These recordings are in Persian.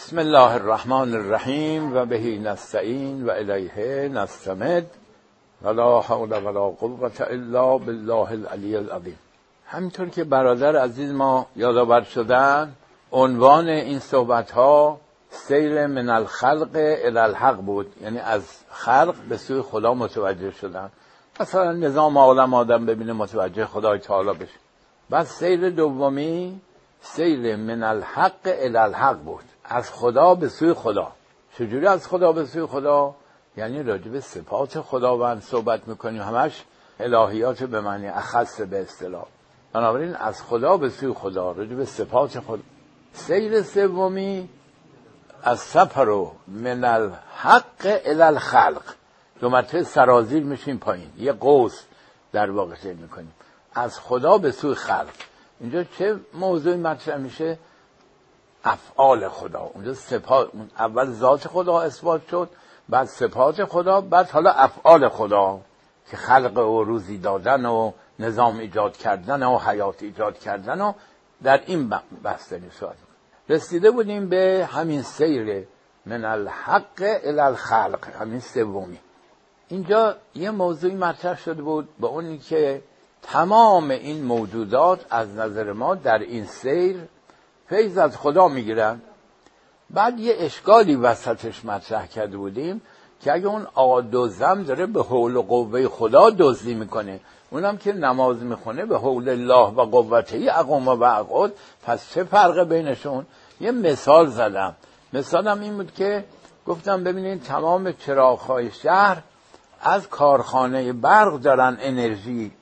بسم الله الرحمن الرحیم و بهی نستعین و الیه نستمد ولا حول ولا قوة الا بالله العلی العظیم. همینطور که برادر عزیز ما یادآور شدن عنوان این صحبت ها سیر من الخلق الى الحق بود. یعنی از خلق به سوی خدا متوجه شدن. مثلا نظام عالم آدم ببینه متوجه خدای تعالی بشه. بعد سیر دومی سیر من الحق الى الحق بود. از خدا به سوی خدا. چجوری از خدا به سوی خدا؟ یعنی راجع به صفات خداوند صحبت می‌کنیم. همش الهیات به معنی اخص به اصطلاح. بنابراین از خدا به سوی خدا راجع به صفات خدا. سیر سومی از سفر من الحق الى الخلق. دو مرتبه سرازیر میشیم پایین. یه قوس در واقع می‌کنیم. از خدا به سوی خلق. اینجا چه موضوعی مطرح میشه؟ افعال خدا. اونجا سپات اول ذات خدا اثبات شد بعد سپات خدا بعد حالا افعال خدا که خلق و روزی دادن و نظام ایجاد کردن و حیات ایجاد کردن و در این بحث صحبت رسیده بودیم به همین سیر من الحق الى الخلق همین سومی. اینجا یه موضوعی مطرح شده بود به اونی که تمام این موجودات از نظر ما در این سیر فیض از خدا می‌گیرن. بعد یه اشکالی وسطش مطرح کرده بودیم که اگه اون آدوزم داره به حول و قوه خدا دزدی می‌کنه. اونم که نماز می‌خونه به حول الله و قوته اقوم و عقود پس چه فرق بینشون؟ یه مثال زدم. مثالم این بود که گفتم ببینید تمام چراغهای شهر از کارخانه برق دارن انرژی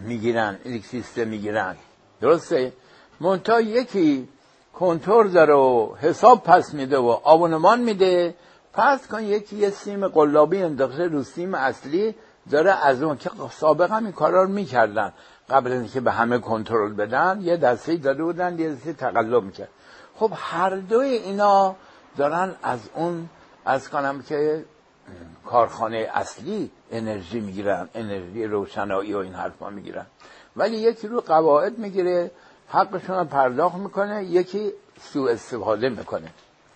می‌گیرن الکتریسته می‌گیرن. درسته؟ منتها یکی کنتور داره و حساب پس میده و آبونمان میده. پس کن یکی یه سیم قلابی انداخته رو سیم اصلی داره از اون که سابقا این کارا رو می‌کردن. قبل اینکه به همه کنترل بدن یه دسته داده بودن یه دسته تقلب می‌کرد. خب هر دوی اینا دارن از اون از کنم که کارخانه اصلی انرژی می‌گیرن انرژی روشنایی و این حرفا می‌گیرن. ولی یکی رو قواعد می‌گیره حقشون رو پرداخت می‌کنه یکی سوء استفاده می‌کنه.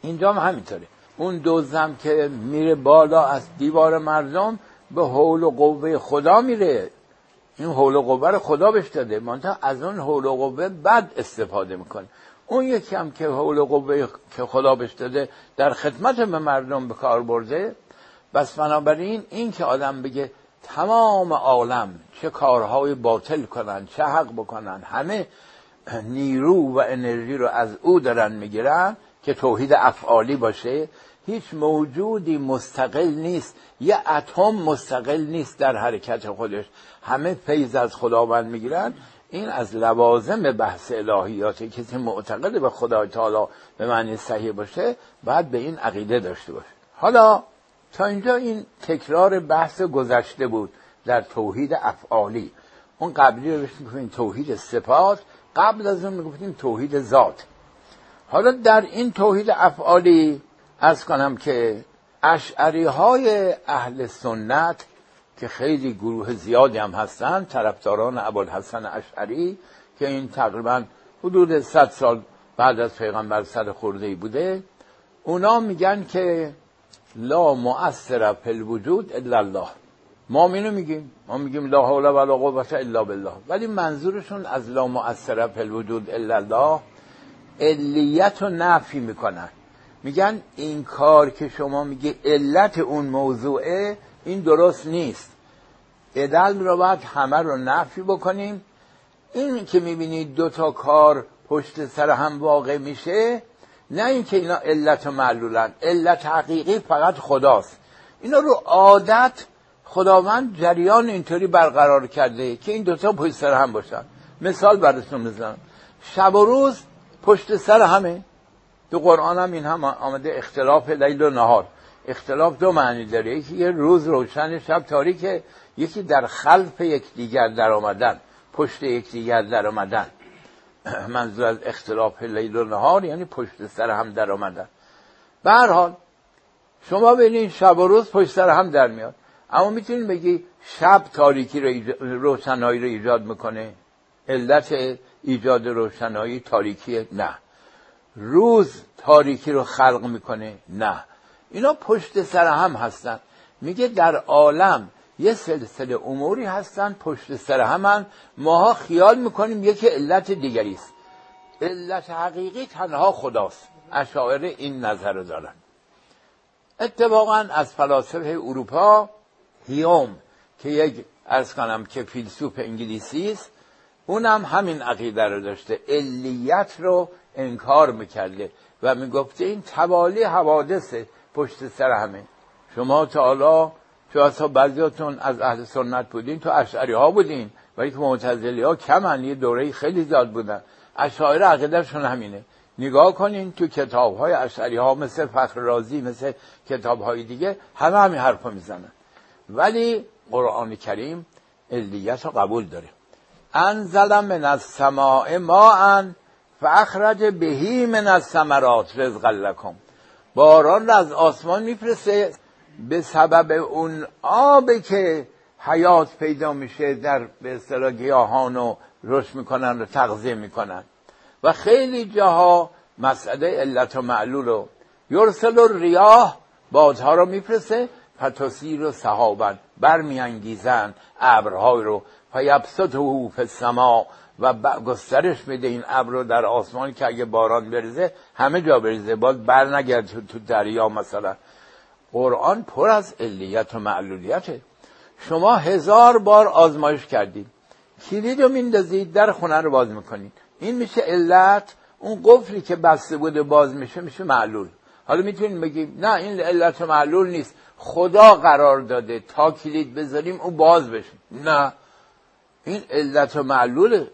اینجا هم همینطوره. اون دوزم که میره بالا از دیوار مردم به حول و قوه خدا میره. این حول و قوه رو خدا بهش داده. منتها از اون حول و قوه بد استفاده می‌کنه. اون یکی هم که حول و قوه که خدا بهش داده در خدمت به مردم به کار برده. بس بنابراین این که آدم بگه تمام عالم چه کارهای باطل کنن چه حق بکنن همه نیرو و انرژی رو از او دارن می‌گیرن که توحید افعالی باشه. هیچ موجودی مستقل نیست. یه اتم مستقل نیست در حرکت خودش. همه فیض از خداوند می‌گیرن. این از لوازم بحث الهیاته. کسی معتقد به خدای تعالی به معنی صحیح باشه بعد به این عقیده داشته باشه. حالا تا اینجا این تکرار بحث گذشته بود در توحید افعالی. اون قبلی رو بهش توحید صفات. قبل از اون می‌گفتیم توحید ذات. حالا در این توحید افعالی از کنم که اشعری های اهل سنت که خیلی گروه زیادی هم هستن طرفداران ابوالحسن اشعری که این تقریبا حدود 100 سال بعد از پیغمبر صد خورده بوده اونا میگن که لا مؤثر فی الوجود الا الله. ما اینو میگیم. ما میگیم لا حول ولا قوت الا بالله. ولی منظورشون از لا مؤثر فی الوجود الا الله علیت رو نفی می‌کنن. میگن این کار که شما میگه علت اون موضوعه این درست نیست. ادل رو باید همه رو نفی بکنیم. این که می‌بینید دو تا کار پشت سر هم واقع میشه نه اینکه اینا علت و معلولن. علت حقیقی فقط خداست. اینا رو عادت خداوند جریان اینطوری برقرار کرده که این دوتا پشت سر هم باشن. مثال براتون می‌زنم. شب و روز پشت سر همه. تو قرآن هم این هم آمده اختلاف لیل و نهار. اختلاف دو معنی داره. یکی یه روز روشن شب تاریکه یکی در خلف یکدیگر در آمدن. پشت یکدیگر در آمدن. منظور از اختلاف لیل و نهار یعنی پشت سر هم در آمدن. به هر حال شما ببینید شب و روز پشت سر هم در میاد. اما می‌تونید بگی شب تاریکی رو روشنایی رو ایجاد می‌کنه؟ علت ایجاد روشنایی تاریکی نه. روز تاریکی رو خلق می‌کنه؟ نه. اینا پشت سر هم هستن. میگه در عالم یه سلسله اموری هستن پشت سر همن ماها خیال می‌کنیم یکی علت دیگری است. علت حقیقی تنها خداست. اشاعر این نظر رو دارن. اتفاقا از فلاسفه اروپا هیوم که یک ارز کنم که فیلسوف انگلیسی است اونم همین عقیده رو داشته. علیت رو انکار می‌کرده و می‌گفته این توالی حوادث پشت سر همه. شما تا حالا تو اصلا بعضیاتون از اهل سنت بودین تو اشعری ها بودین ولی که معتزلی ها کمن یه دوره خیلی زیاد بودن. اشاعره عقیدهشون همینه. نگاه کنین تو کتاب های اشعری ها مثل فخر رازی مثل کتاب های دیگه همه همین حرف می‌زنن. ولی قرآن کریم علیت رو قبول داره. انزل من السماء ماء فاخرج بهی من الثمرات رزقا لکم. باران را از آسمان میفرسته به سبب اون آبی که حیات پیدا میشه در به اصطلاح گیاهان و رشد می‌کنن و تغذیه می‌کنن. و خیلی جاها مسئله علت و معلول رو یرسل و ریاه بادها رو میفرسته فتاسیر و صحابن برمیانگیزن ابرهای رو. فیبسطه فی السما و گسترش میده این ابر رو در آسمان که اگه باران بریزه همه جا بریزه. باز بر نگرد تو دریا مثلا. قرآن پر از علیت و معلولیته. شما هزار بار آزمایش کردید. کلید رو میندازید در خونه رو باز می‌کنید. این میشه علت. اون قفلی که بسته بوده باز میشه میشه معلول. حالا می‌تونید بگید نه این علت و معلول نیست. خدا قرار داده تا کلید بذاریم اون باز بشه. نه. این علت و معلوله.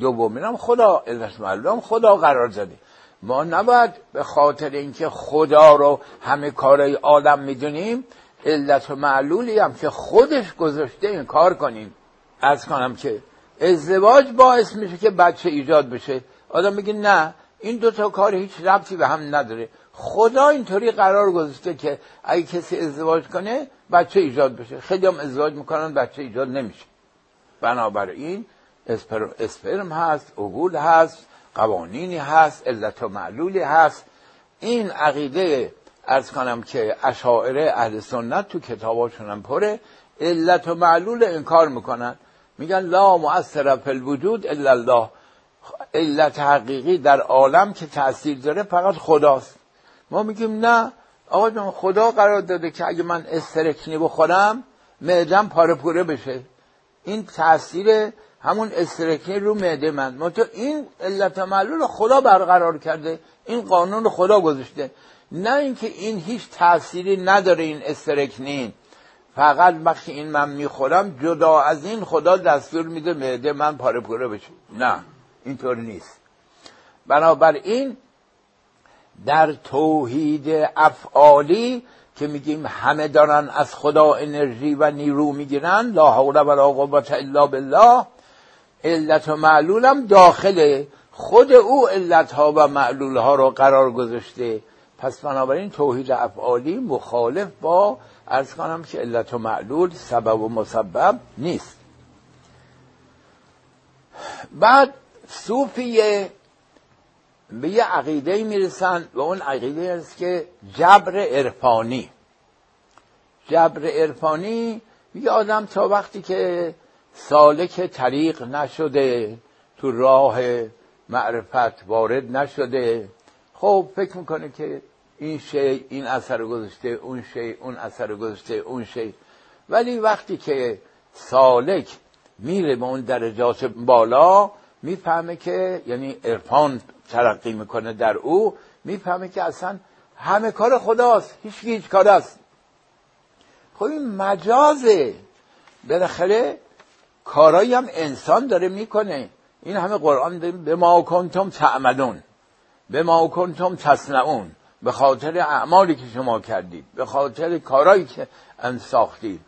دومین هم خدا علت و معلول هم خدا قرار داده. ما نباید به خاطر اینکه خدا رو همه کارهای آدم می‌دونیم علت و معلولی هم که خودش گذاشته این کار کنیم. از کنم که ازدواج باعث میشه که بچه ایجاد بشه. آدم میگه نه این دوتا کار هیچ ربطی به هم نداره. خدا اینطوری قرار گذاشته که اگه کسی ازدواج کنه بچه ایجاد بشه. خیلی هم ازدواج می‌کنن بچه ایجاد نمیشه. بنابراین اسپرم هست عقول هست قوانینی هست علت و معلولی هست. این عقیده ارز کنم که اشاعره اهل سنت تو کتاباشون هم پره. علت و معلول انکار می‌کنن. میگن لا مؤثر فی الوجود الا الله. علت حقیقی در عالم که تاثیر داره فقط خداست. ما میگیم نه آقا جان خدا قرار داده که اگه من استرکنی بخورم معدم پاره پوره بشه. این تاثیر همون استرکنی رو معده من. ما تو این علت معلول خدا برقرار کرده این قانون خدا گذاشته. نه اینکه این هیچ تأثیری نداره این استرکنین فقط وقتی این من می‌خورم جدا از این خدا دستور میده معده من پاره پوره بشه. نه اینطور نیست. بنابراین در توحید افعالی که میگیم همه دارن از خدا انرژی و نیرو می‌گیرن لا حول ولا قوت الا بالله علت و معلولم داخل خود او علت ها و معلول ها رو قرار گذاشته. پس بنابراین توحید افعالی مخالف با ارز کنم که علت و معلول سبب و مسبب نیست. بعد صوفیه به یه عقیده می‌رسن و اون عقیده است که جبر عرفانی. جبر عرفانی یه آدم تا وقتی که سالک طریق نشده تو راه معرفت وارد نشده خب فکر می‌کنه که این شی این اثر گذاشته اون شی اون اثر گذاشته اون شی. ولی وقتی که سالک میره به اون درجات بالا می‌فهمه که یعنی عرفان ترقی می‌کنه در او می‌فهمه که اصلا همه کار خداست هیچ هیچ کار است خب این مجازه. بالاخره کارایی هم انسان داره می‌کنه. این همه قرآن به ما کنتم تعملون به ما کنتم تصنعون به خاطر اعمالی که شما کردید به خاطر کارایی که انساختید.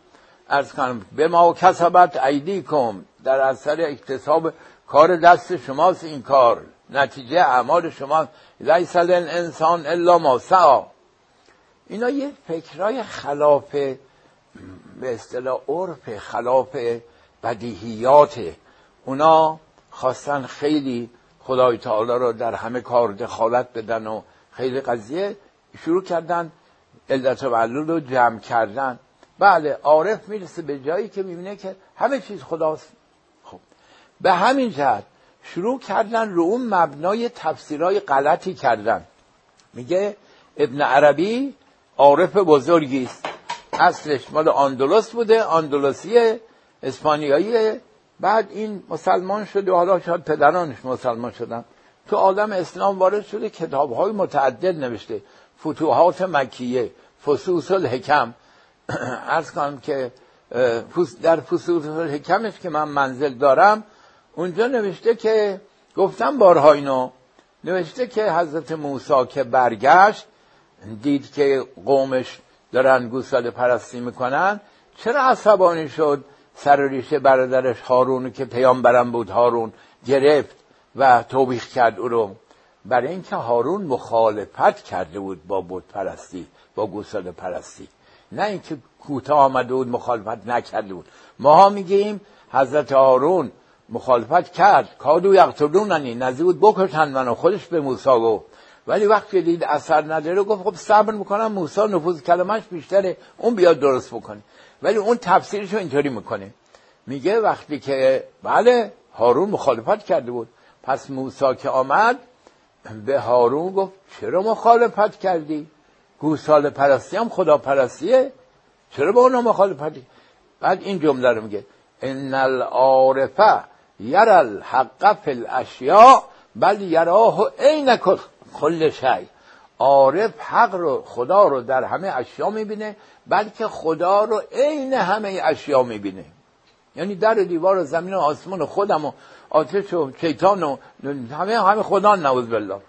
از کنم به ما کسبت ایدی کن در اثر اکتساب کار دست شماست این کار. نتیجه اعمال شما لیس انسان الا ما سعا اینا یه فکرای خلاف به اصطلاح عرف خلاف بدیهیات. اونا خواستن خیلی خدای تعالی رو در همه کار دخالت بدن و خیلی قضیه شروع کردن علت و علول رو جمع کردن. بله عارف می‌رسه به جایی که می‌بینه که همه چیز خداست. خب به همین جهت شروع کردن رو اون مبنای تفسیرهای غلطی کردن. میگه ابن عربی عارف بزرگی است. اصلش مال آندلس بوده آندلسی اسپانیایی. بعد این مسلمان شده و حالا شاید پدرانش مسلمان شدن. تو عالم اسلام وارد شده کتاب های متعدد نوشته. فتوحات مکیه فسوس الحکم. ارز کنم که در فسوس الحکمش که من منزل دارم اونجا نوشته که گفتم بارها اینو نوشته که حضرت موسی که برگشت دید که قومش دارن گوساله پرستی می‌کنن چرا عصبانی شد؟ سر ریشه برادرش هارون که پیامبرم بود هارون گرفت و توبیخ کرد او رو. برای اینکه هارون مخالفت کرده بود با بود پرستی با گوساله پرستی. نه اینکه کوتاه آمده بود مخالفت نکرده بود. ما میگیم حضرت هارون مخالفت کرد. کادو یقتلوننی بود بکشن منو. خودش به موسی گفت. ولی وقتی دید اثر نداره گفت خب صبر می‌کنم. موسی نفوذ کلمش بیشتره. اون بیاد درست بکنه. ولی اون تفسیرش رو اینطوری می‌کنه. میگه وقتی که بله هارون مخالفت کرده بود. پس موسی که آمد به هارون گفت چرا مخالفت کردی؟ گوساله پرستی هم خدا پرستیه. چرا با اونا مخالفتی؟ بعد این جمله رو میگه. ان العارفه یر الحق فی الاشیاء بل یراه عین کل شی. عارف حق رو خدا رو در همه اشیا می‌بینه بلکه خدا رو عین همه اشیا می‌بینه. یعنی در دیوار و زمین و آسمان و خودم و آتش و شیطان و همه همه خدا نوز بالله.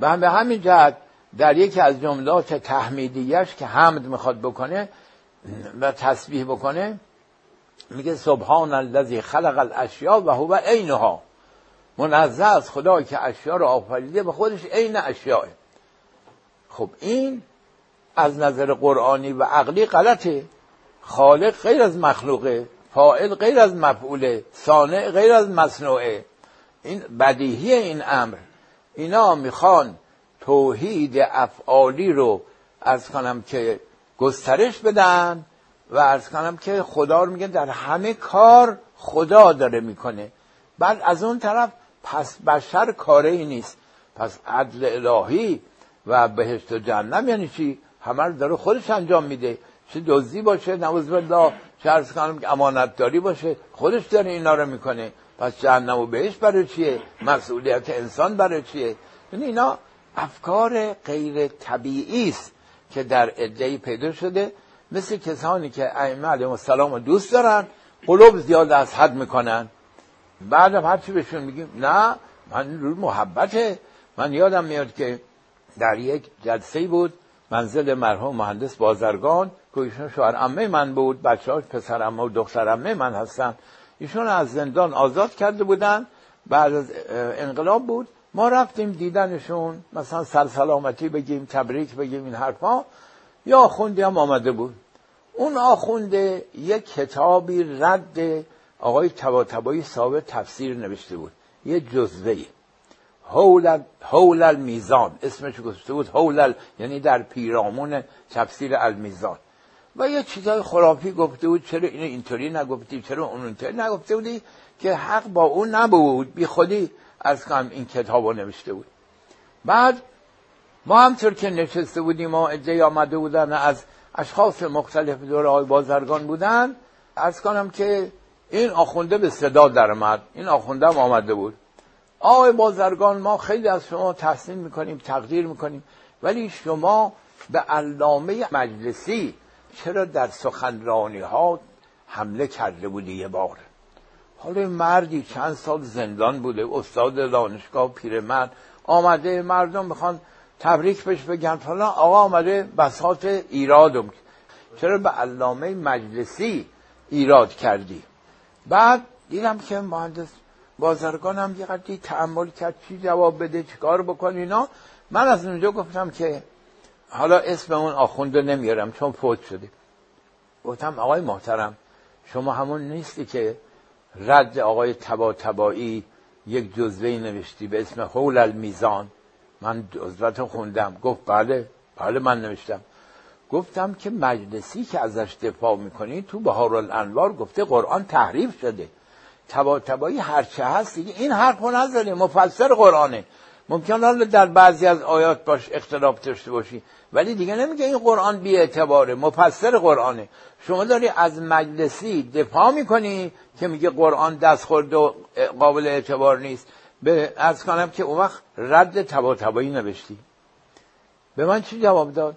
و به همین جهت در یکی از جملات تحمیدیش که حمد می‌خواد بکنه و تسبیح بکنه میگه سبحان الذی خلق الاشیاء و هو عینها. منزه از خدا که اشیا رو آفریده به خودش عین اشیاء. خب این از نظر قرآنی و عقلی غلطه. خالق غیر از مخلوقه فائل غیر از مفعوله صانع غیر از مصنوعه. این بدیهی این امر. اینا می‌خوان توحید افعالی رو از کنم که گسترش بدن و از کنم که خدا رو میگن در همه کار خدا داره می‌کنه. بعد از اون طرف پس بشر کاره ای نیست. پس عدل الهی و بهشت و جهنم یعنی چی؟ همه رو داره خودش انجام میده. چه دزدی باشه نوز بالله چه ارز کنم که امانتداری باشه خودش داره اینا رو می‌کنه. پس جهنم و بهش برای چیه؟ مسئولیت انسان برای چیه؟ یعنی اینا افکار غیر طبیعی است که در عده پیدا شده مثل کسانی که ائمه علیهم السلام دوست دارن قلوب زیاد از حد می‌کنن. بعد هر چی بهشون میگیم نه من رو محبته. من یادم میاد که در یک جلسه بود منزل مرحوم مهندس بازرگان که ایشون شوهر عمه من بود بچه هاش پسر عمه و دختر عمه من هستن. ایشون از زندان آزاد کرده بودن. بعد از انقلاب بود. ما رفتیم دیدنشون مثلا سلسلامتی بگیم تبریک بگیم این حرفا. یا آخوندی هم آمده بود. اون آخونده یک کتابی رد آقای تبا ثابت تفسیر نوشته بود. یه جزوه هول, المیزان اسمش گفته بود. هول یعنی در پیرامون تفسیر المیزان. و یه چیزای خرافی گفته بود. چرا اینو اینطوری نگفتی؟ چرا اون اینطوری نگفته بودی؟ که حق با اون نبود. بی خودی از کنم این کتاب رو نوشته بود. بعد ما همطور که نشسته بودیم. و ادهی آمده بودن از اشخاص مختلف دور آقای بازرگان بودن. از کنم که این آخونده به صدا درآمد. این آخونده هم آمده بود. آقای بازرگان ما خیلی از شما تحسین می‌کنیم تقدیر می‌کنیم ولی شما به علامه مجلسی چرا در سخنرانی ها حمله کرده بودی یه بار؟ حالا مردی چند سال زندان بوده استاد دانشگاه پیرمرد آمده مردم می‌خوان تبریک بهش بگن فلان آقا آمده بساط ایرادم. چرا به علامه مجلسی ایراد کردی؟ بعد دیدم که مهندس بازرگانم یه قدری تعمل کرد چی جواب بده چیکار بکن اینا. من از اونجا گفتم که حالا اسم اون آخونده نمیارم چون فوت شده. گفتم آقای محترم شما همون نیستی که رد آقای تبا تبایی یک جزوه نوشتی به اسم حول المیزان. من جزوت خوندم. گفت بله بله من نوشتم. گفتم که مجلسی که ازش دفاع می‌کنی تو بهار الانوار گفته قرآن تحریف شده. تبا تبایی هرچه هست دیگه این حرف نزده مفسر قرآنه. ممکن حالا در بعضی از آیات باش اختلاف داشته باشی ولی دیگه نمیگه این قرآن بی اعتباره مفسر قرآنه. شما داری از مجلسی دفاع می‌کنی که میگه قرآن دست خورد و قابل اعتبار نیست. به از کنم که اون وقت رد تبا تبایی نوشتی. به من چی جواب داد؟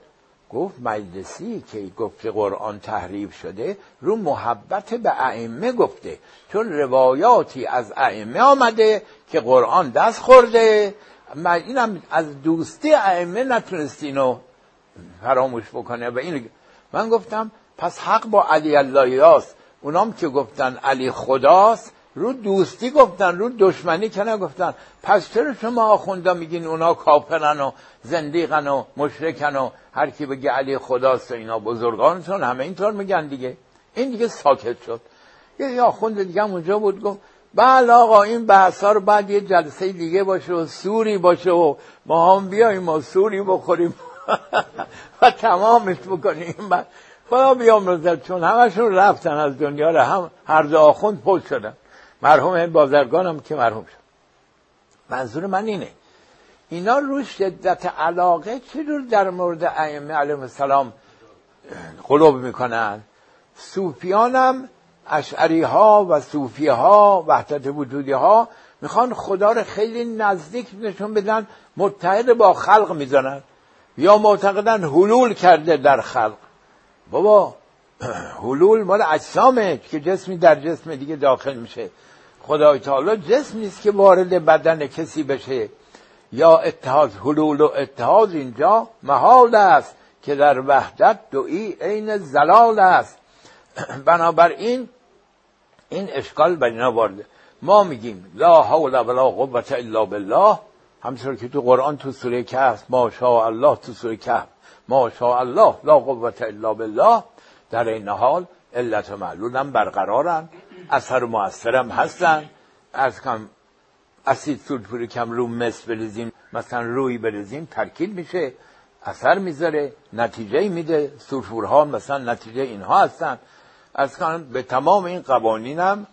گفت مجلسی که گفته قرآن تحریف شده رو محبت به ائمه گفته چون روایاتی از ائمه آمده که قرآن دست خورده. اینم از دوستی ائمه نتونستینو فراموش بکنه و این من گفتم پس حق با علی الله اونام که گفتن علی خداست رو دوستی گفتن رو دشمنی که نگفتن؟ پس چرا شما آخوندا میگین اونا کافرن و زندیقن و مشرکن و هر کی بگه علی خداست اینا بزرگانتون همه اینطور میگن دیگه. این دیگه ساکت شد. یه آخوند دیگه اونجا بود گفت بله آقا این بحث ها رو بعد یه جلسه دیگه باشه و سوری باشه و ما هم بیاییم و سوری بخوریم و تمامش بکنیم. خدا بیامرزد چون همشون رفتن از دنیا رو هم هر دو آخوند پل شدن. مرحوم بازرگانم که مرحوم شد. منظور من اینه. اینا رو شدت علاقه رو در مورد ائمه علیهم السلام قلوب می‌کنن؟ صوفیانم اشعری ها و صوفی ها وحدت وجودی ها می‌خوان خدا رو خیلی نزدیک نشون بدن متحد با خلق می‌زنن یا معتقدن حلول کرده در خلق. بابا حلول مال اجسامه که جسمی در جسم دیگه داخل میشه. خدای تعالی جسم نیست که وارد بدن کسی بشه. یا اتحاد حلول و اتحاد اینجا محال است که در وحدت دوی عین زلال است. بنابراین این اشکال بر اینا وارده. ما میگیم لا حول ولا قوت الا بالله. همطور که تو قرآن تو سوره کهف ما شاء الله تو سوره کهف. ما شاء الله لا قوت الا بالله. در این حال علت و معلولم برقرارن اثر و مؤثرم هستن. از کم اسید سولفوری کم رو مس بریزیم مثلا روی بریزیم ترکیب میشه اثر می‌ذاره نتیجه میده. سولفورها مثلا نتیجه اینها هستن. از کنم به تمام این قوانینم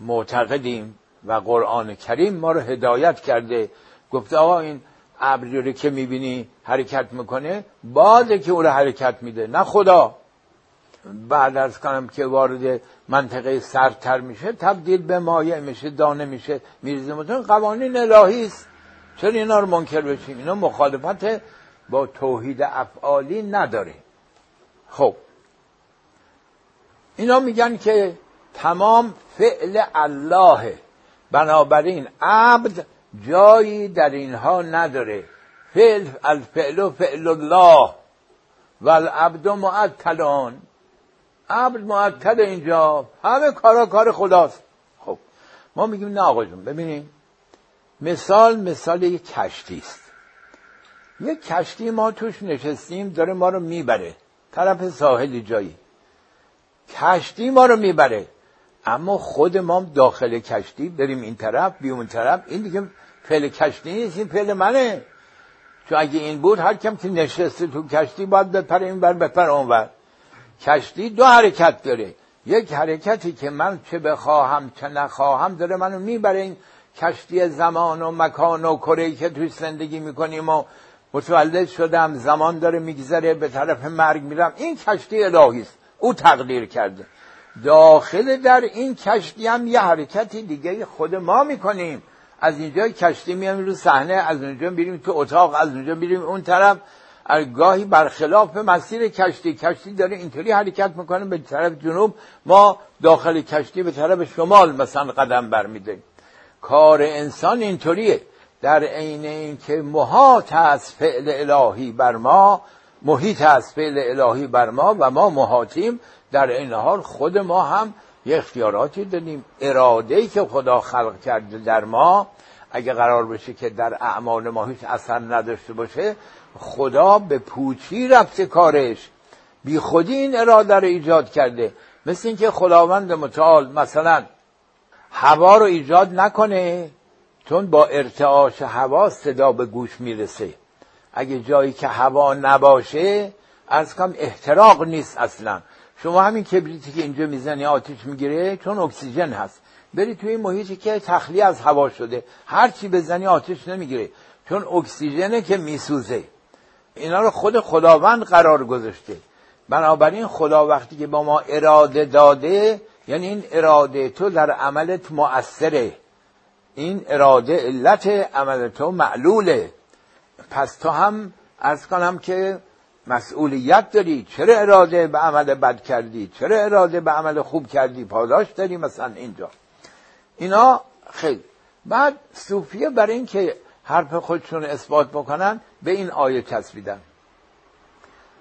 معتقدیم و قرآن کریم ما رو هدایت کرده. گفته آقا این ابری که می‌بینی حرکت می‌کنه باده که او رو حرکت میده. نه خدا. بعد از کنم که وارد منطقه سرتر میشه تبدیل به مایع میشه دانه میشه میریزه. متون قوانین الهی است. چرا اینا رو منکر بشیم؟ اینا مخالفت با توحید افعالی نداره. خب. اینا میگن که تمام فعل الله بنابراین عبد جایی در اینها نداره. فعل الفعل فعل الله. و العبد معطلان عبد معطل اینجا. همه کارا کار خداست. خب ما میگیم نه آقا جون ببینیم مثال مثال یک کشتی است. یک کشتی ما توش نشستیم داره ما رو می‌بره. طرف ساحلی جایی. کشتی ما رو می‌بره. اما خود ما داخل کشتی بریم این طرف بیوم اون طرف. این دیگه فعل کشتی نیست این فعل منه. چون اگه این بود هر کم که نشسته تو کشتی باید بپره این بر بپره اون بر کشتی دو حرکت داره. یک حرکتی که من چه بخواهم چه نخواهم داره منو می‌بره این کشتی زمان و مکان و کره که توی زندگی می‌کنیم و متولد شدم زمان داره میگذره به طرف مرگ میرم. این کشتی الهی است. او تقدیر کرده. داخل در این کشتی هم یه حرکتی دیگه خود ما می‌کنیم. از اینجا کشتی میام رو صحنه از اونجا بریم تو اتاق از اونجا بریم اون طرف. گاهی برخلاف مسیر کشتی کشتی داره اینطوری حرکت می‌کنه به طرف جنوب ما داخل کشتی به طرف شمال مثلا قدم برمیدیم کار انسان اینطوریه. در عین اینکه محاط از فعل الهی بر ما محیط از فعل الهی بر ما و ما محاطیم در این حال خود ما هم یه اختیاراتی داریم. اراده ای که خدا خلق کرده در ما اگه قرار بشه که در اعمال ما هیچ اثر نداشته باشه خدا به پوچی رفته کارش. بی خودی این اراده رو ایجاد کرده. مثل اینکه خداوند متعال مثلا هوا رو ایجاد نکنه چون با ارتعاش هوا صدا به گوش می‌رسه. اگه جایی که هوا نباشه از کم احتراق نیست اصلا. شما همین کبریتی که اینجا می‌زنی آتیش می‌گیره چون اکسیژن هست. بری توی این محیطی که تخلیه از هوا شده. هر چی بزنی آتیش نمی‌گیره. چون اکسیژنه که میسوزه. اینا رو خود خداوند قرار گذاشته. بنابراین خدا وقتی که با ما اراده داده یعنی این اراده تو در عملت مؤثره. این اراده علت عمل تو معلوله. پس تو هم از کنم که مسئولیت داری. چرا اراده به عمل بد کردی؟ چرا اراده به عمل خوب کردی؟ پاداش داری مثلا اینجا. اینا خیلی. بعد صوفیه برای اینکه حرف خودشون اثبات بکنن به این آیه چسبیدن.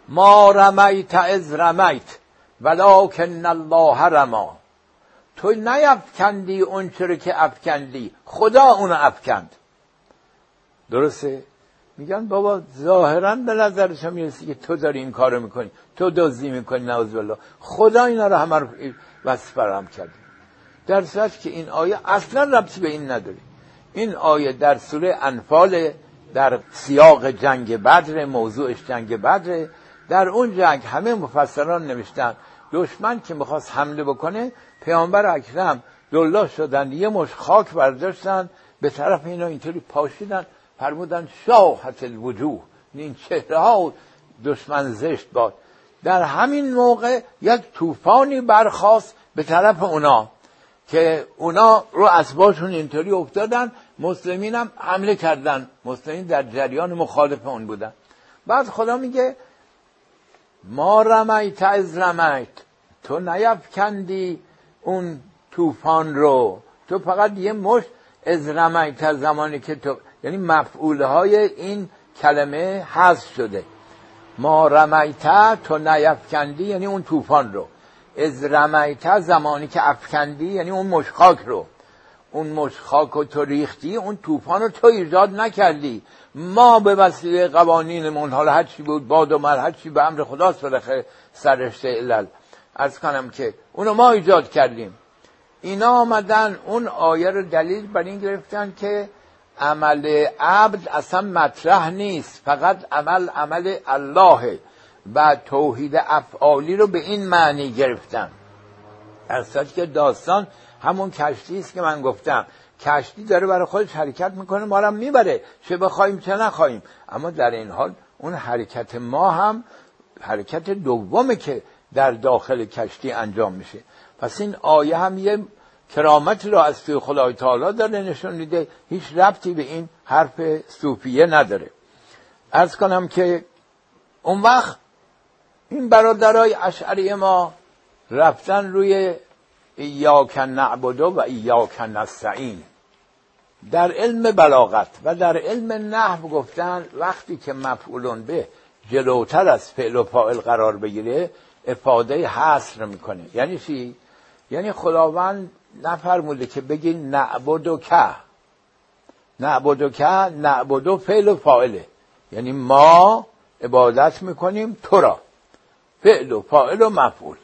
ما رمیت از رمیت ولکن الله رما تو نیفکندی اون چرا که افکندی خدا اونو افکند. درسته؟ میگن بابا ظاهرا به نظر می‌رسی که تو داری این کارو می‌کنی تو دزدی می‌کنی نعوذ بالله خدا اینا رو همه رو وصف فرام کرد در صورت که این آیه اصلا ربطی به این نداره. این آیه در سوره انفال در سیاق جنگ بدر موضوعش جنگ بدر در اون جنگ همه مفسران نوشتن. دشمن که می‌خواست حمله بکنه پیامبر اکرم دلا شدن یه مش خاک برداشتن به طرف اینا اینطوری پاشیدن فرمودن شاهت الوجوه این چهره ها دشمن زشت باد. در همین موقع یک طوفانی برخاست به طرف اونا که اونا رو اسباشون اینطوری افتادن مسلمین هم حمله کردن. مسلمین در جریان مخالف اون بودن. بعد خدا میگه ما رمیت از رمیت. تو نیفکندی اون طوفان رو. تو فقط یه مش از رمیت زمانی که تو یعنی مفعول های این کلمه حذف شده. ما رمیت تو نیفکندی یعنی اون طوفان رو. از رمیت زمانی که افکندی یعنی اون مشخاک رو. اون مشخاک رو تو ریختی اون طوفان رو تو ایجاد نکردی. ما به وسیله قوانین حالا هر چی بود باد و مر هر چی به امر خداست بالاخره سرشته علل از کنم که اونو ما ایجاد کردیم. اینا آمدن اون آیه رو دلیل بر این گرفتن که عمل عبد اصلا مطرح نیست. فقط عمل عمل الله و توحید افعالی رو به این معنی گرفتن. از که داستان همون کشتی است که من گفتم. کشتی داره برای خودش حرکت می‌کنه ما رو می‌بره. چه بخوایم چه نخواهیم. اما در این حال اون حرکت ما هم حرکت دومه که در داخل کشتی انجام میشه. پس این آیه هم یه کرامت را از توی خدای تعالی داره نشون میده. هیچ ربطی به این حرف صوفیه نداره. از کنم که اون وقت این برادرای اشعری ما رفتن روی ایاک نعبدو و ایاک نستعین در علم بلاغت و در علم نحو گفتن وقتی که مفعولون به جلوتر از فعل و فاعل قرار بگیره افاده حصر می‌کنه. یعنی چی؟ یعنی خداوند نفرموده که بگی نعبد و که. نعبد و که نعبد و فعل و فاعله. یعنی ما عبادت می‌کنیم تو را. فعل و فاعل و مفعول.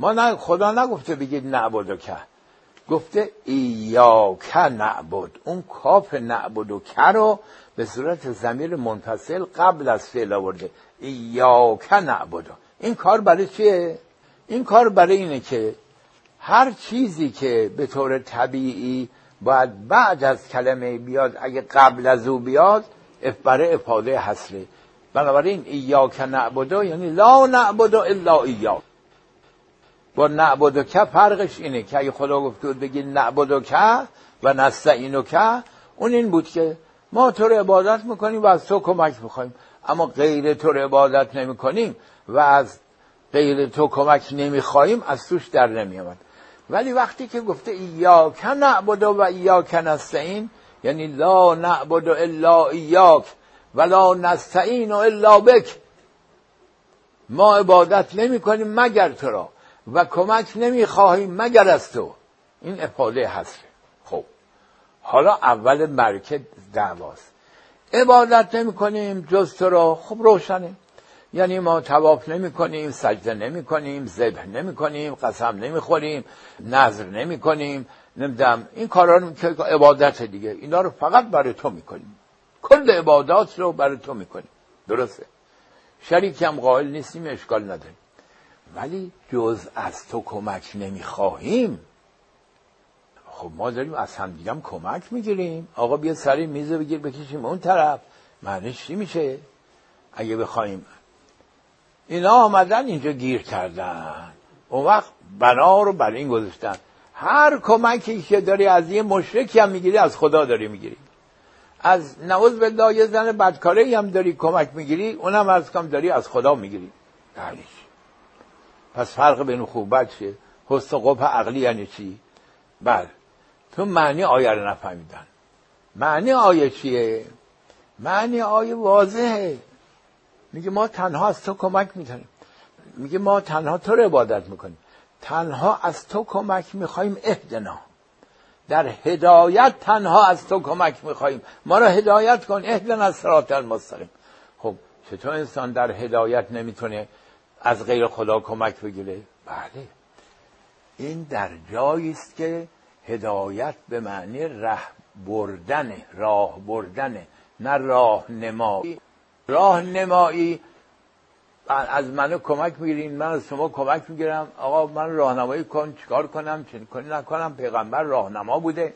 ما نه خدا نگفته بگید نعبد که. گفته ایاک نعبد. اون کاف نعبد و که رو به صورت زمیر منفصل قبل از فعل آورده. ایاک نعبد. این کار برای چیه؟ این کار برای اینه که هر چیزی که به طور طبیعی باید بعد از کلمه بیاد اگه قبل از او بیاد برای افاده حسره بنابراین ایاک نعبدو یعنی لا نعبدو الا ایاک. با که فرقش اینه که اگه خدا گفته بود بگی نعبدو که و نستعینو که اون این بود که ما تو رو عبادت می‌کنیم و از تو کمک می‌خوایم. اما غیر تو رو عبادت نمی‌کنیم و از غیر تو کمک نمی‌خواهیم از توش در نمیامد ولی وقتی که گفته ایاک نعبد و ایاک نستعین یعنی لا نعبد الا ایاک ولا نستعین الا بک ما عبادت نمی کنیم مگر تو را. و کمک نمی خواهیم مگر از تو. این افاده هست. خب. حالا اول مرکه دعواست. عبادت نمی کنیم جز تو را. خب روشنه. یعنی ما تواف نمی کنیم سجده نمی کنیم ذبح نمی کنیم قسم نمی خوریم نظر نمی کنیم نمی‌دونم. این کارا رو که عبادت دیگه. اینا رو فقط برای تو می‌کنیم. کل عبادات رو برای تو می‌کنیم. درسته. شریک هم قائل نیستیم اشکال نداریم. ولی جز از تو کمک نمی‌خواهیم. خب ما داریم از هم کمک می‌گیریم. آقا بیا سری میزه بگیر بکشیم اون طرف. معنیش چی میشه؟ اگه بخوایم. اینا آمدن اینجا گیر کردن. اون وقت بنا رو برای این گذاشتن. هر کمکی که داری از یه مشرکی هم می‌گیری از خدا داری می‌گیری. از نعوذ بالله یه زن بدکاره هم داری کمک می‌گیری اونم از کم داری از خدا می‌گیری. دلیش پس فرق بین خوبت چیه؟ حسن قبح عقلی یعنی چی؟ بله. تو معنی آیه رو نفهمیدن. معنی آیه چیه؟ معنی آیه واضحه. میگه ما تنها از تو کمک می‌کنیم. میگه ما تنها تو رو عبادت می‌کنیم. تنها از تو کمک می‌خوایم اهدنا. در هدایت تنها از تو کمک می‌خواهیم ما را هدایت کن. اهدنا از سرات المستقیم خب چطور انسان در هدایت نمی‌تونه از غیر خدا کمک بگیره؟ بله. این در جایی است که هدایت به معنی ره بردن راه بردن نه راه نمایی. راه نمایی از منو کمک می‌گیرین من از شما کمک می‌گیرم. آقا من راهنمایی کن چیکار کنم چه کنی نکنم. پیغمبر راهنما بوده.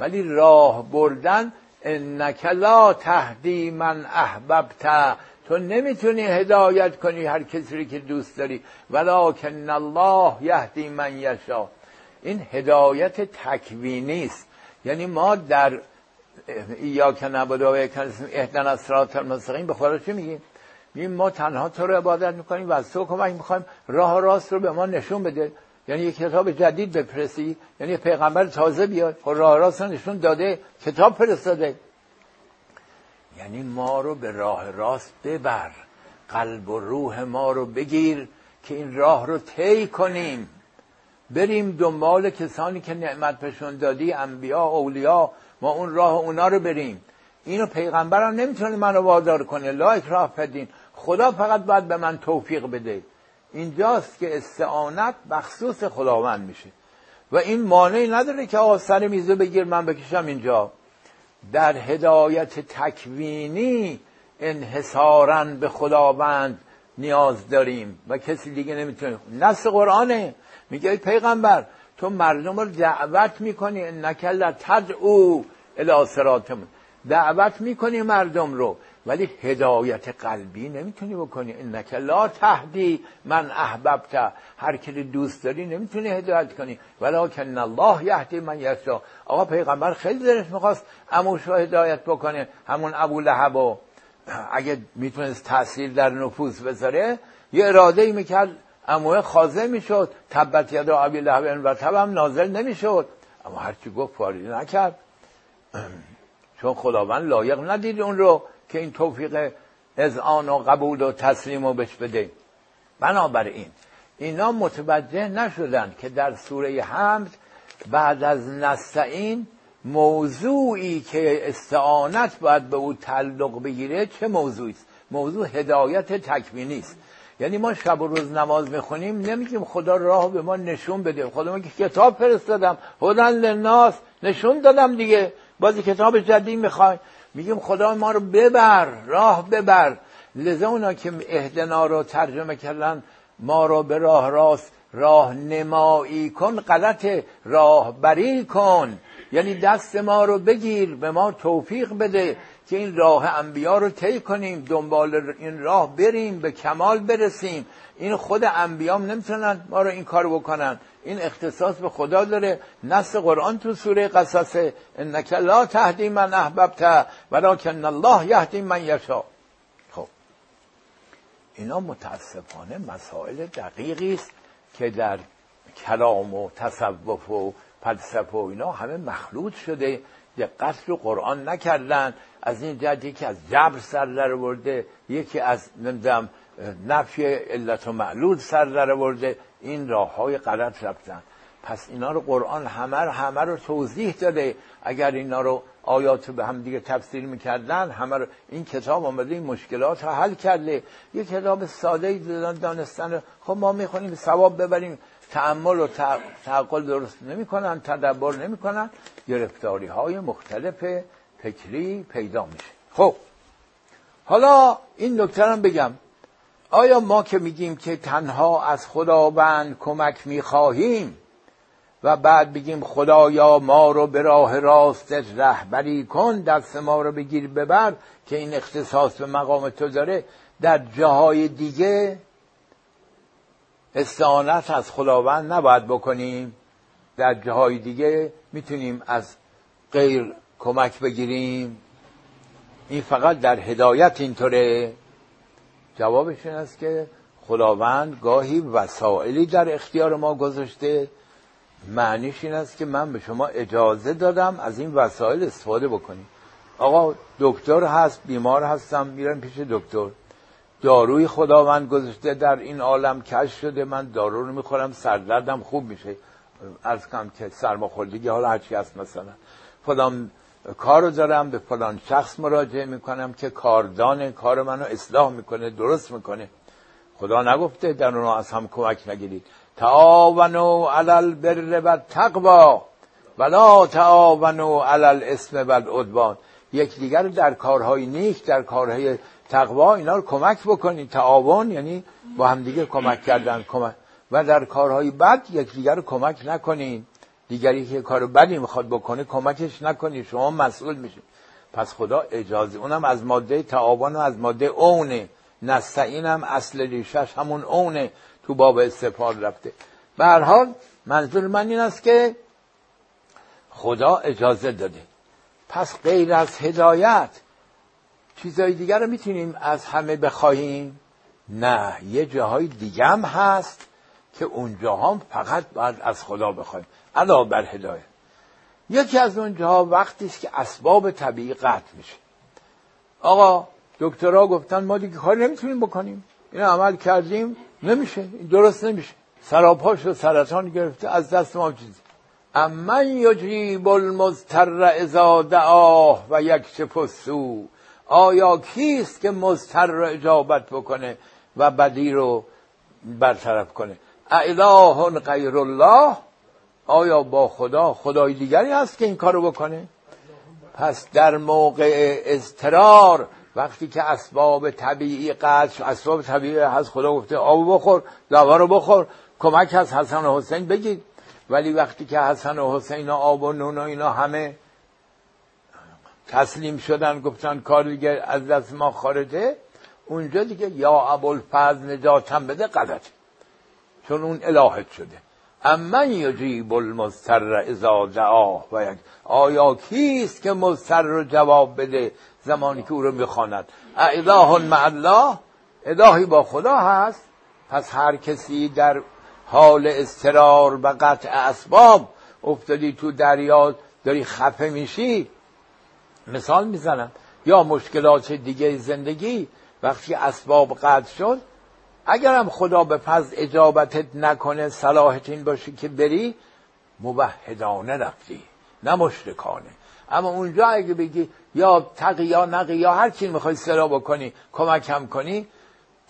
ولی راه بردن انک لا تهدی من احببت تو نمی‌تونی هدایت کنی هر کسی که دوست داری. ولکن الله یهدی من یشا این هدایت تکوینی است. یعنی ما در یا که نبوده و اهدن از سرات المستقیم به خدا چی میگیم؟ میگیم ما تنها تو رو عبادت می‌کنیم و از تو کمک می‌خوایم. راه راست رو به ما نشون بده. یعنی یک کتاب جدید بفرستی. یعنی پیغمبر تازه بیاد. خب راه راست رو نشون داده. کتاب فرستاده. یعنی ما رو به راه راست ببر. قلب و روح ما رو بگیر که این راه رو طی کنیم. بریم دنبال کسانی که نعمت پشون دادی انبیا اولیا. ما اون راه اونا رو بریم. اینو پیغمبرم نمی‌تونه منو وادار کنه. لا اکراه فدین خدا فقط باید به من توفیق بده. اینجاست که استعانت مخصوص خداوند میشه. و این مانعی نداره که آقا سر میزه بگیر من بکشم اینجا. در هدایت تکوینی انحصارا به خداوند نیاز داریم. و کسی دیگه نمی‌تونه. نص قرآنه. میگه پیغمبر تو مردم رو دعوت می‌کنی نکل تدعو صراطمون دعوت می‌کنی مردم رو. ولی هدایت قلبی نمی‌تونی بکنی. انک لا تهدی من احببت. هر کی دوست داری نمی‌تونی هدایت کنی. ولکن الله یهدی من یشا آقا پیغمبر خیلی دلش می‌خواست اموش رو هدایت بکنه. همون ابو لهب اگه می‌تونست تاثیر در نفوس بذاره یه اراده ای می‌کرد اموه خازه می‌شد. تبت ید ابی لهب و تبم نازل نمی‌شد. اما هرچی گفت فاری نکرد. چون خداوند لایق ندید اون رو. که این توفیق آن و قبول و تسلیم و بش بده. بنابراین اینا متوجه نشدن که در سوره حمد بعد از نستعین موضوعی که استعانت باید به او تعلق بگیره چه موضوعی است؟ موضوع هدایت تکوینی است. یعنی ما شب و روز نماز می‌خونیم نمیگیم خدا راه به ما نشون بده. خدا ما که کتاب فرستادم هدن للناس نشون دادم دیگه. بازی کتاب جدید می‌خوای. میگیم خدا ما رو ببر راه ببر. لذا اونا که اهدنا رو ترجمه کردن ما رو به راه راست راه نمایی کن غلط راه بری کن. یعنی دست ما رو بگیر به ما توفیق بده که این راه انبیا رو طی کنیم دنبال این راه بریم به کمال برسیم. این خود انبیام نمی‌تونن ما رو این کار بکنن. این اختصاص به خدا داره. نص قرآن تو سوره قصص انک لا تهدی من احببت ولکن الله یهدی من یشا خب. اینا متاسفانه مسائل دقیقی است که در کلام و تصوف و فلسفه و اینا همه مخلوط شده. دقت رو قرآن نکردن. از این جد یکی از جبر سر در برده یکی از نمی‌دونم نفی علت و معلول سر در برده این راه های غلط رفتن. پس اینا رو قرآن همه رو, همه رو توضیح داده. اگر اینا رو آیات به هم دیگه تفسیر می‌کردن همه رو این کتاب آمده این مشکلات رو حل کرده. یه کتاب ساده دانستن خب ما می‌خونیم ثواب ببریم. تعمل و تعقل درست نمی‌کنن تدبر نمی‌کنن. گرفتاری های مختلف فکری پیدا میشه. خب حالا این نکته بگم. آیا ما که میگیم که تنها از خداوند کمک می‌خواهیم و بعد بگیم خدایا ما رو به راه راست رهبری کن دست ما رو بگیر ببر که این اختصاص به مقام تو داره در جاهای دیگه استعانت از خداوند نباید بکنیم؟ در جاهای دیگه می‌تونیم از غیر کمک بگیریم؟ این فقط در هدایت اینطوره. جوابش این است که خداوند گاهی وسائلی در اختیار ما گذاشته. معنیش این است که من به شما اجازه دادم از این وسایل استفاده بکنیم. آقا دکتر هست بیمار هستم میرم پیش دکتر. داروی خداوند گذاشته در این عالم کش شده. من دارو رو می‌خورم سردردم خوب میشه. از کم که سرماخوردگی حالا هرچی هست مثلا. فلان کار رو دارم به فلان شخص مراجعه می‌کنم که کاردان کار منو اصلاح می‌کنه درست می‌کنه. خدا نگفته در اونها از هم کمک نگیرید. تعاونوا علی البر و تقوا ولا تعاونوا علی الاسم و العدوان. یکدیگر در کارهای نیک در کارهای تقوا اینا رو کمک بکنید. تعاون یعنی با همدیگه کمک کردن کمک و در کارهای بد یکدیگر رو کمک نکنین. دیگری که کار بدی می‌خواد بکنه کمکش نکنید شما مسئول میشید پس خدا اجازه اونم از ماده تعاون و از ماده اونه. نستعین اصل ریشش همون اونه. تو باب استفاد رفته. به هر حال منظور من این است که خدا اجازه داده. پس غیر از هدایت چیزهای دیگر رو می‌تونیم از همه بخواهیم؟ نه یه جاهای دیگه هم هست که اونجا هم فقط باید از خدا بخوایم. علا بر هدایت. یکی از اونجاها وقتی است که اسباب طبیعی قطع میشه. آقا دکترها گفتن ما دیگه کار نمی‌تونیم بکنیم. این عمل کردیم نمیشه. درست نمیشه. سراپاش و سرطان گرفته از دست ما چیزی. امن یجیب المضطر اذا دعاه و یک سو آیا کیست که مضطر را اجابت بکنه و بدی رو برطرف کنه؟ اله غیر الله آیا با خدا خدای دیگری هست که این کارو بکنه؟ پس در موقع اضطرار وقتی که اسباب طبیعی قطع اسباب طبیعی هست خدا گفته آب بخور دوا رو بخور کمک از حسن و حسین بگید. ولی وقتی که حسن و حسین و آب و نون و اینا همه تسلیم شدن گفتن کار دیگه از دست ما خارجه اونجا دیگه یا ابوالفضل نجاتم بده غلط چون اون الهت شده. امن یجیب المضطر اذا دعاه و یک آیا کیست که مضطر رو جواب بده زمانی که او رو می‌خواند؟ اله مع الله الهی با خدا هست. پس هر کسی در حال استرار و قطع اسباب افتادی تو دریا داری خفه میشی. مثال می‌زنم. یا مشکلات دیگه زندگی وقتی اسباب قطع شد اگرم خدا به پس اجابتت نکنه صلاحت این باشه که بری موحدانه رفتی نه مشرکانه. اما اونجا اگه بگی یا تقیا نقیا هر چی می‌خوای سرا بکنی کمکم کنی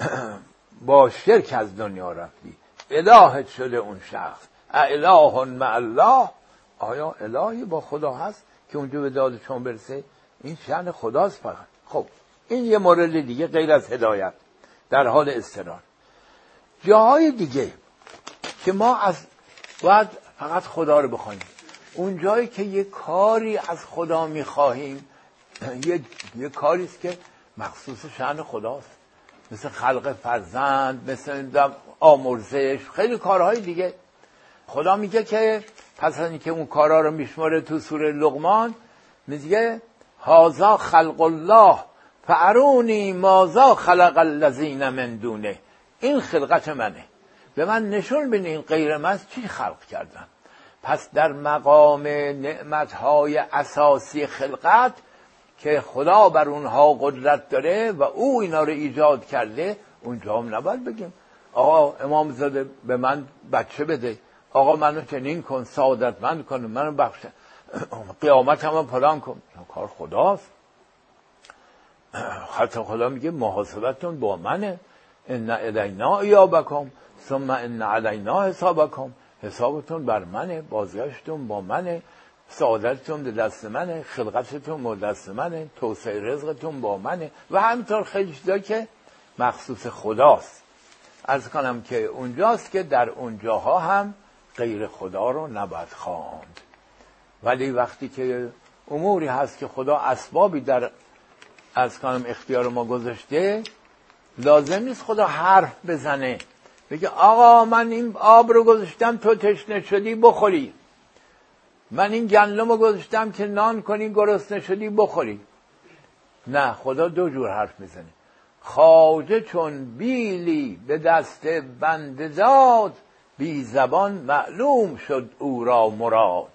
با شرک از دنیا رفتی. الهت شده اون شخص. اله مع الله. آیا الهی با خدا هست که اونجا به داد چون برسه؟ این شأن خداست فقط. خب این یه مورد دیگه غیر از هدایت. در حال استرار جاهای دیگه که ما از باید فقط خدا رو بخوایم اون جایی که یه کاری از خدا می‌خواهیم یه, یه کاری است که مخصوص شأن خداست. مثل خلق فرزند مثل آمرزش خیلی کارهای دیگه. خدا میگه که پس از اینکه اون کارها رو میشماره تو سوره لغمان میگه هازا خلق الله. فعرونی مازا خلق الذین من دونه. این خلقت منه. به من نشون این غیر من چی خلق کردن. پس در مقام نعمتهای اساسی خلقت که خدا بر اونها قدرت داره و او اینا رو ایجاد کرده اونجا هم نباید بگیم. آقا امام زاده به من بچه بده. آقا منو چنین کن سعادتمند کن منو بخش قیامت هم پلان کن. کار خداست. حتی خدا میگه محاسبتون با منه. ان الینا یا بکن ثم ان علینا حسابکم حسابتون بر منه بازگشتون با منه سعادتتون به دست منه خلقتتون با دست منه توسعه رزقتون با منه و همینطور خیلی چیزا که مخصوص خداست. از کنم که اونجاست که در اونجاها هم غیر خدا رو نباید خواند. ولی وقتی که اموری هست که خدا اسبابی در از کنم اختیار ما گذاشته لازم نیست خدا حرف بزنه. بگه آقا من این آب رو گذاشتم تو تشنه شدی بخوری. من این گندم رو گذاشتم که نان کنی گرسنه شدی بخوری. نه خدا دو جور حرف می‌زنه. خواجه چون بیلی به دست بنده داد بی زبان معلوم شد او را مراد.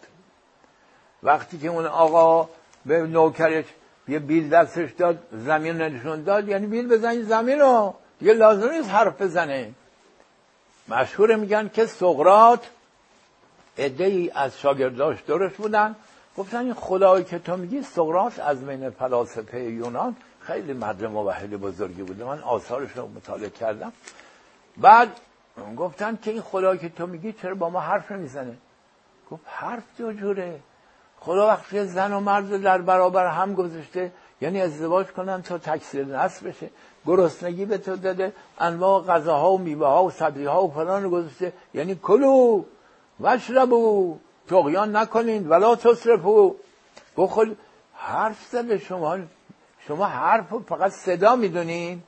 وقتی که اون آقا به نوکرش یه بیل دستش داد زمین نشون داد یعنی بیل بزنی زمین رو. دیگه لازم نیست حرف بزنه. مشهور میگن که سقرات عده ای از شاگرداش درش بودن. گفتن این خدایی که تو میگی سقرات از بین فلاسفه یونان خیلی مرد موحد بزرگی بوده. من آثارش رو مطالعه کردم. بعد گفتن که این خدایی که تو میگی چرا با ما حرف نمی‌زنه؟ گفت حرف دو جوره. خدا وقتی زن و مرد در برابر هم گذاشته یعنی ازدواج کنن تا تکثیر نسل بشه. گرسنگی به تو داده انواع غذاها و میوه ها و سبزی ها و فلان گذاشته. یعنی کلو وشربو تقیان نکنین ولا تصرفو. بخل حرف زده شما شما حرف فقط صدا می‌دونین.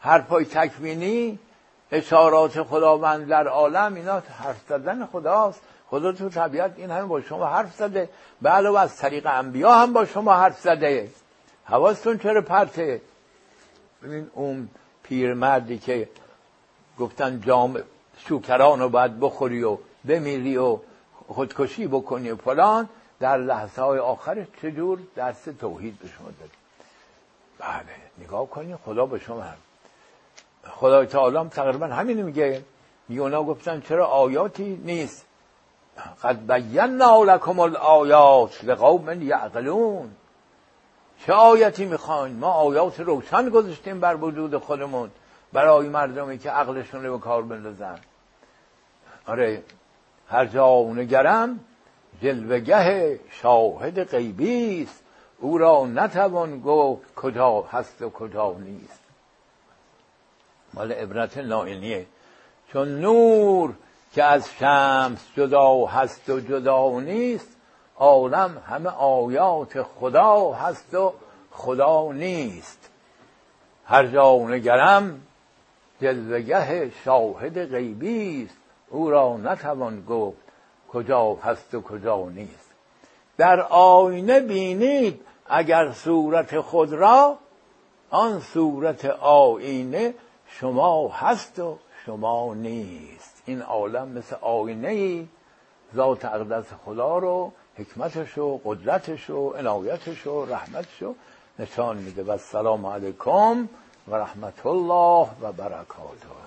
حرفای تکوینی اشارات خداوند در عالم اینا حرف زدن خداست. خدا تو طبیعت این همه با شما حرف زده. به علاوه از طریق انبیا هم با شما حرف زده. حواستون چرا پرته؟ ببین اون پیرمردی که گفتن جام شوکران رو باید بخوری و بمیری و خودکشی بکنی و فلان در لحظه های آخرش چجور درس توحید به شما داد؟ بله نگاه کنی خدا به شما هم. خدای تعالی هم تقریبا همین میگه. میگه گفتن چرا آیاتی نیست؟ قد بینا لکم الآیات لقوم یعقلون. چه آیتی می‌خواین؟ ما آیات روشن گذاشتیم بر وجود خودمون برای مردمی که عقلشون رو به کار بندازن. آره هر جا نگرم جلوگه شاهد غیبی است. او را نتوان گفت کجا هست و کجا نیست. مال عبرت نائنیه چون نور که از شمس جدا هست و جدا نیست عالم همه آیات خدا هست و خدا نیست. هر جا نگرم جلوگه شاهد غیبی است. او را نتوان گفت کجا هست و کجا نیست. در آینه بینید اگر صورت خود را آن صورت آینه شما هست و شما نیست. این عالم مثل آینه ای ذات اقدس خدا رو حکمتش و قدرتش و عنایتش و رحمتش رو نشان میده. و السلام علیکم و رحمت الله و برکاته.